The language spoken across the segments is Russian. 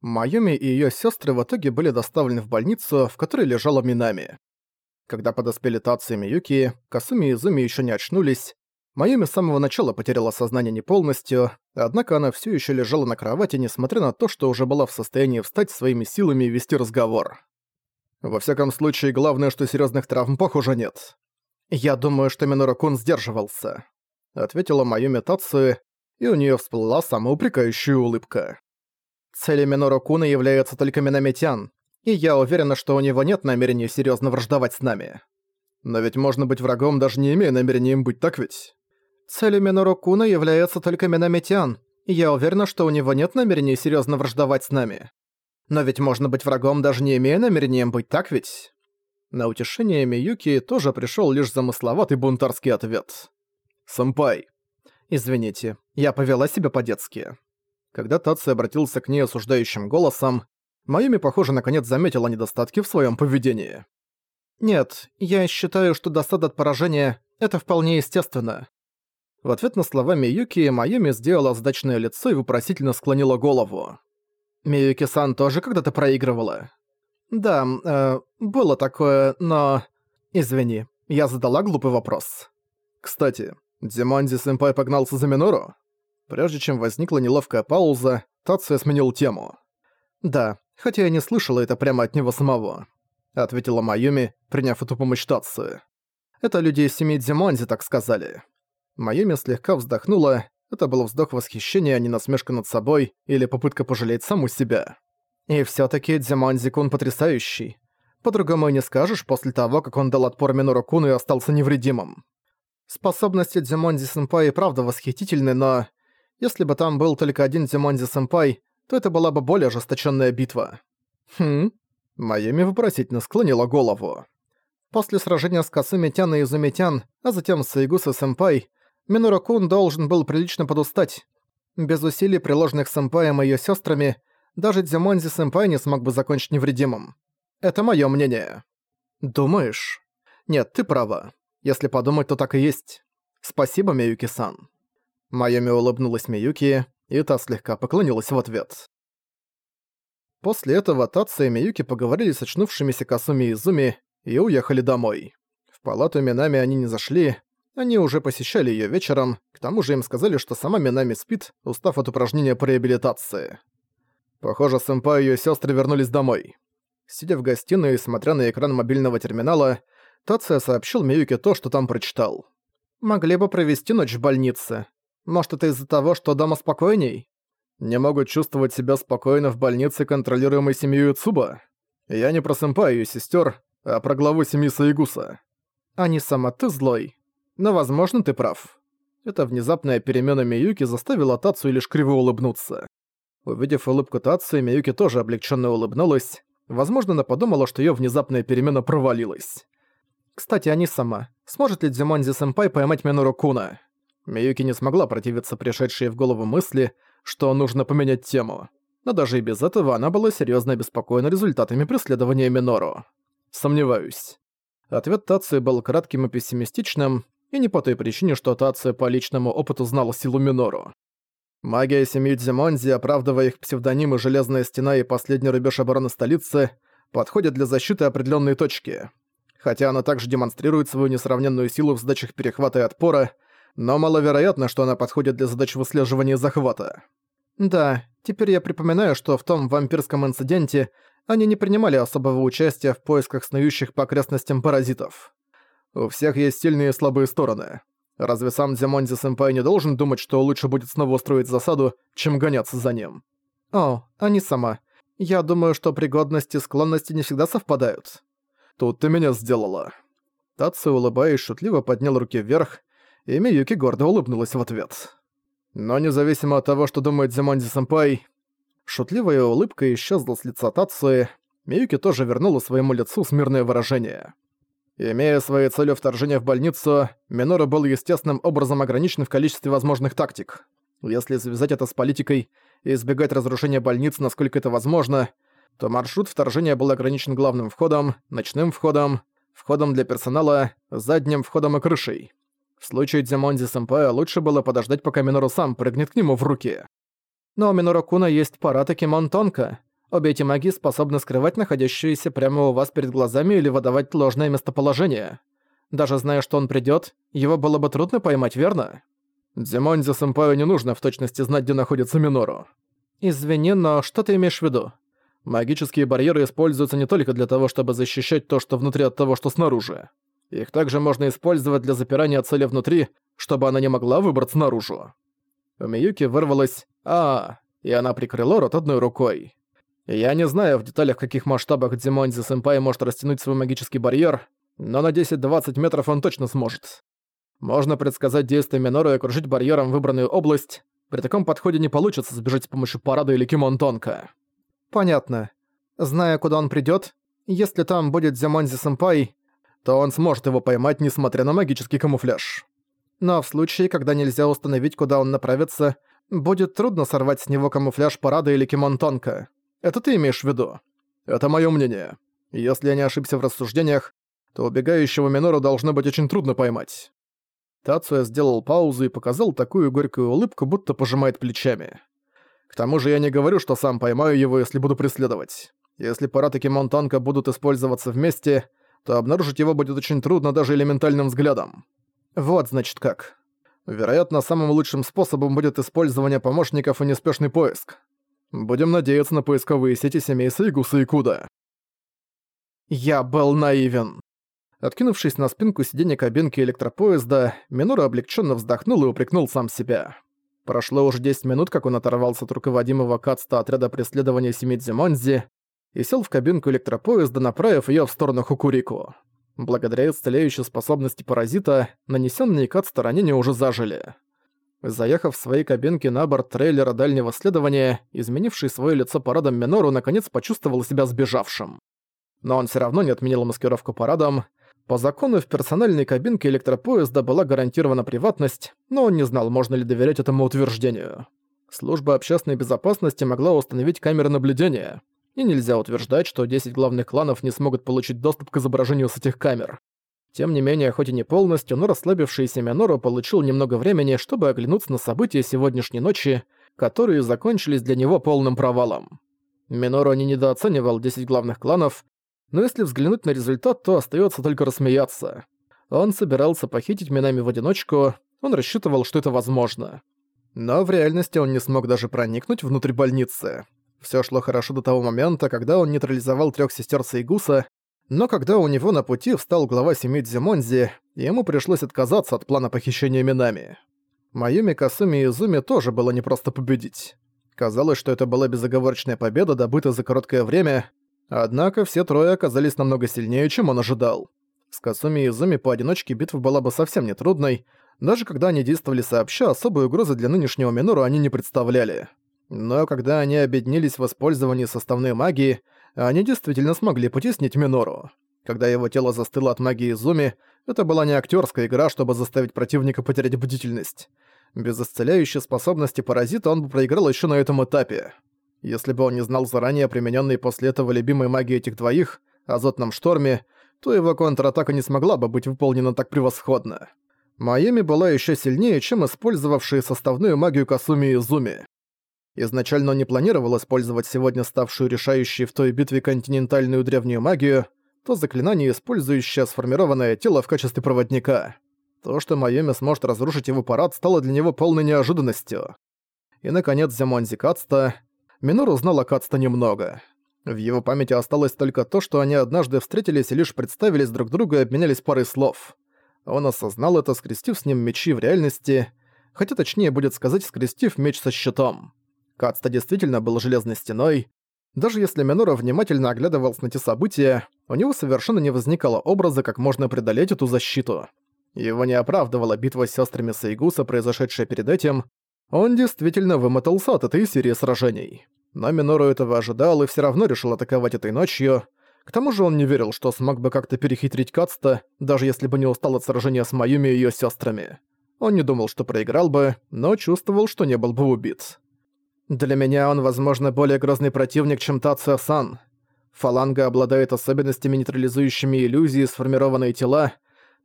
Майюми и её сёстры в итоге были доставлены в больницу, в которой лежала Минами. Когда подоспели Тацу и Миюки, Касуми и Изуми ещё не очнулись. Майюми с самого начала потеряла сознание не полностью, однако она всё ещё лежала на кровати, несмотря на то, что уже была в состоянии встать своими силами и вести разговор. Во всяком случае, главное, что серьёзных травм, похоже, нет. «Я думаю, что Минору-кун сдерживался», — ответила Майюми Тацу, и у неё всплыла самоупрекающая улыбка. Целью Минору Куна является только Минамитян, и я уверена, что у него нет намерения серьезно враждовать с нами. Но ведь можно быть врагом, даже не имея намерения им быть, так ведь? Целью Минору Куна является только Минамитян, и я уверена, что у него нет намерения серьезно враждовать с нами. Но ведь можно быть врагом, даже не имея намерения им быть, так ведь? На утешение Миюки тоже пришел лишь замысловатый бунтарский ответ. «Сэмпай». «Извините, я повела себя по-детски». Когда Татсу обратился к ней осуждающим голосом, Майюми, похоже, наконец заметила недостатки в своем поведении. «Нет, я считаю, что досада от поражения — это вполне естественно». В ответ на слова Миюки, Майюми сделала сдачное лицо и вопросительно склонила голову. «Миюки-сан тоже когда-то проигрывала?» «Да, э, было такое, но...» «Извини, я задала глупый вопрос». «Кстати, Диманди-сэмпай погнался за Минору?» Прежде чем возникла неловкая пауза, Тация сменил тему. «Да, хотя я не слышала это прямо от него самого», — ответила Майюми, приняв эту помощь Тации. «Это люди из семьи Дзимонзи так сказали». Майюми слегка вздохнула, это был вздох восхищения, а не насмешка над собой или попытка пожалеть саму себя. И всё таки Дзимонзи-кун потрясающий. По-другому и не скажешь после того, как он дал отпор Минору-куну и остался невредимым. Способности Дзимонзи-сэмпай и правда восхитительны, но если бы там был только один Дзимонзи-сэмпай, то это была бы более ожесточенная битва. Хм? Маюми вопросительно склонила голову. После сражения с Касуми-тян и Изуми-тян, а затем с Игуса-сэмпай, Минору-кун должен был прилично подустать. Без усилий, приложенных сэмпаем и её сёстрами, даже Дзимонзи-сэмпай не смог бы закончить невредимым. Это моё мнение. Думаешь? Нет, ты права. Если подумать, то так и есть. Спасибо, Миюки-сан. Майами улыбнулась Миюки, и та слегка поклонилась в ответ. После этого Татса и Миюки поговорили с очнувшимися Касуми и Изуми и уехали домой. В палату Минами они не зашли, они уже посещали её вечером, к тому же им сказали, что сама Минами спит, устав от упражнения по реабилитации. Похоже, сэмпай и её сёстры вернулись домой. Сидя в гостиной и смотря на экран мобильного терминала, Тация сообщил Миюке то, что там прочитал. «Могли бы провести ночь в больнице. Может, это из-за того, что дома спокойней? Не могут чувствовать себя спокойно в больнице, контролируемой семьей Цуба? Я не про сэмпаю сестер, а про главу семьи Саигуса. А сама ты злой. Но, возможно, ты прав. Эта внезапная перемена Миюки заставила Тацу лишь криво улыбнуться. Увидев улыбку Тацу, Миюки тоже облегченно улыбнулась. Возможно, она подумала, что ее внезапная перемена провалилась. Кстати, они сама. Сможет ли Дзимонзи-сэмпай поймать Минору Куна? Миюки не смогла противиться пришедшей в голову мысли, что нужно поменять тему. Но даже и без этого она была серьёзно обеспокоена результатами преследования Минору. Сомневаюсь. Ответ Тации был кратким и пессимистичным, и не по той причине, что Тация по личному опыту знала силу Минору. Магия семьи Дзимонзи, оправдывая их псевдонимы «Железная стена» и «Последний рубеж обороны столицы», подходит для защиты определенной точки. Хотя она также демонстрирует свою несравненную силу в задачах перехвата и отпора, но маловероятно, что она подходит для задач выслеживания и захвата. Да, теперь я припоминаю, что в том вампирском инциденте они не принимали особого участия в поисках снующих по окрестностям паразитов. У всех есть сильные и слабые стороны. Разве сам Дзимонзи Сэмпай не должен думать, что лучше будет снова устроить засаду, чем гоняться за ним? О, не сама. Я думаю, что пригодности и склонности не всегда совпадают. Тут ты меня сделала. Татсу, улыбаясь, шутливо поднял руки вверх, и Миюки гордо улыбнулась в ответ. Но независимо от того, что думает Зимонди-сэмпай, шутливая улыбка исчезла с лица Тацуи, Миюки тоже вернула своему лицу смирное выражение. Имея своей целью вторжение в больницу, Минора был естественным образом ограничен в количестве возможных тактик. Если связать это с политикой и избегать разрушения больницы, насколько это возможно, то маршрут вторжения был ограничен главным входом, ночным входом, входом для персонала, задним входом и крышей. В случае Дзимонди Сэмпая лучше было подождать, пока Минору сам прыгнет к нему в руки. Но у Минору Куна есть пара Кимон Тонко. Обе эти маги способны скрывать находящиеся прямо у вас перед глазами или выдавать ложное местоположение. Даже зная, что он придёт, его было бы трудно поймать, верно? Дзимонзи Сэмпаю не нужно в точности знать, где находится Минору. Извини, но что ты имеешь в виду? Магические барьеры используются не только для того, чтобы защищать то, что внутри от того, что снаружи. Их также можно использовать для запирания цели внутри, чтобы она не могла выбраться наружу. У Миюки вырвалось «А», и она прикрыла рот одной рукой. Я не знаю в деталях, в каких масштабах Дзимонзи-сэмпай может растянуть свой магический барьер, но на 10-20 метров он точно сможет. Можно предсказать действия Минору и окружить барьером выбранную область. При таком подходе не получится сбежать с помощью парада или Кимон Тонко. Понятно. Зная, куда он придёт, если там будет Дзимонзи-сэмпай, то он сможет его поймать, несмотря на магический камуфляж. Но в случае, когда нельзя установить, куда он направится, будет трудно сорвать с него камуфляж парада или кимонтонка. Это ты имеешь в виду? Это моё мнение. Если я не ошибся в рассуждениях, то убегающего Минору должно быть очень трудно поймать. Тацуя сделал паузу и показал такую горькую улыбку, будто пожимает плечами. К тому же я не говорю, что сам поймаю его, если буду преследовать. Если парад и Кимонтанка будут использоваться вместе, то обнаружить его будет очень трудно даже элементальным взглядом. Вот, значит, как. Вероятно, самым лучшим способом будет использование помощников и неспешный поиск. Будем надеяться на поисковые сети семейства Игуса и Куда. Я был наивен. Откинувшись на спинку сиденья кабинки электропоезда, Минора облегченно вздохнул и упрекнул сам себя. Прошло уже 10 минут, как он оторвался от руководимого Кацта отряда преследования Семидзи Монзи и сел в кабинку электропоезда, направив ее в сторону Хукурику. Благодаря исцеляющей способности паразита, нанесенные Кацта ранения уже зажили. Заехав в своей кабинке на борт трейлера дальнего следования, изменивший свое лицо парадом Минору наконец почувствовал себя сбежавшим. Но он все равно не отменил маскировку парадом, по закону в персональной кабинке электропоезда была гарантирована приватность, но он не знал, можно ли доверять этому утверждению. Служба общественной безопасности могла установить камеры наблюдения, и нельзя утверждать, что 10 главных кланов не смогут получить доступ к изображению с этих камер. Тем не менее, хоть и не полностью, но расслабившийся Минору получил немного времени, чтобы оглянуться на события сегодняшней ночи, которые закончились для него полным провалом. Минору не недооценивал 10 главных кланов, но если взглянуть на результат, то остается только рассмеяться. Он собирался похитить Минами в одиночку, он рассчитывал, что это возможно. Но в реальности он не смог даже проникнуть внутрь больницы. Все шло хорошо до того момента, когда он нейтрализовал трех сестер Сейгуса, но когда у него на пути встал глава семьи Дзимонзи, ему пришлось отказаться от плана похищения Минами. Майюми Касуми и Изуми тоже было непросто победить. Казалось, что это была безоговорочная победа, добытая за короткое время, Однако все трое оказались намного сильнее, чем он ожидал. С Касуми и Изуми поодиночке битва была бы совсем нетрудной, даже когда они действовали сообща, особой угрозы для нынешнего Минору они не представляли. Но когда они объединились в использовании составной магии, они действительно смогли потеснить Минору. Когда его тело застыло от магии Изуми, это была не актерская игра, чтобы заставить противника потерять бдительность. Без исцеляющей способности паразита он бы проиграл еще на этом этапе. Если бы он не знал заранее примененной после этого любимой магии этих двоих, азотном шторме, то его контратака не смогла бы быть выполнена так превосходно. Майами была еще сильнее, чем использовавшие составную магию Касуми и Зуми. Изначально он не планировал использовать сегодня ставшую решающей в той битве континентальную древнюю магию, то заклинание, использующее сформированное тело в качестве проводника. То, что Майами сможет разрушить его парад, стало для него полной неожиданностью. И, наконец, Зямонзи Кацта, Минору знал о Кацта немного. В его памяти осталось только то, что они однажды встретились и лишь представились друг другу и обменялись парой слов. Он осознал это, скрестив с ним мечи в реальности, хотя точнее будет сказать, скрестив меч со щитом. Кацта действительно был железной стеной. Даже если Минора внимательно оглядывался на те события, у него совершенно не возникало образа, как можно преодолеть эту защиту. Его не оправдывала битва с сестрами Сайгуса, произошедшая перед этим, он действительно вымотался от этой серии сражений. Но Минору этого ожидал и все равно решил атаковать этой ночью. К тому же он не верил, что смог бы как-то перехитрить Кацта, даже если бы не устал от сражения с Майюми и ее сестрами. Он не думал, что проиграл бы, но чувствовал, что не был бы убит. Для меня он, возможно, более грозный противник, чем Тацио-сан. Фаланга обладает особенностями, нейтрализующими иллюзии, сформированные тела,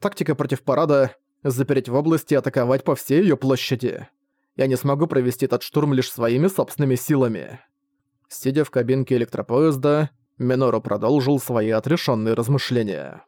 тактика против парада — запереть в области и атаковать по всей ее площади я не смогу провести этот штурм лишь своими собственными силами. Сидя в кабинке электропоезда, Минору продолжил свои отрешенные размышления.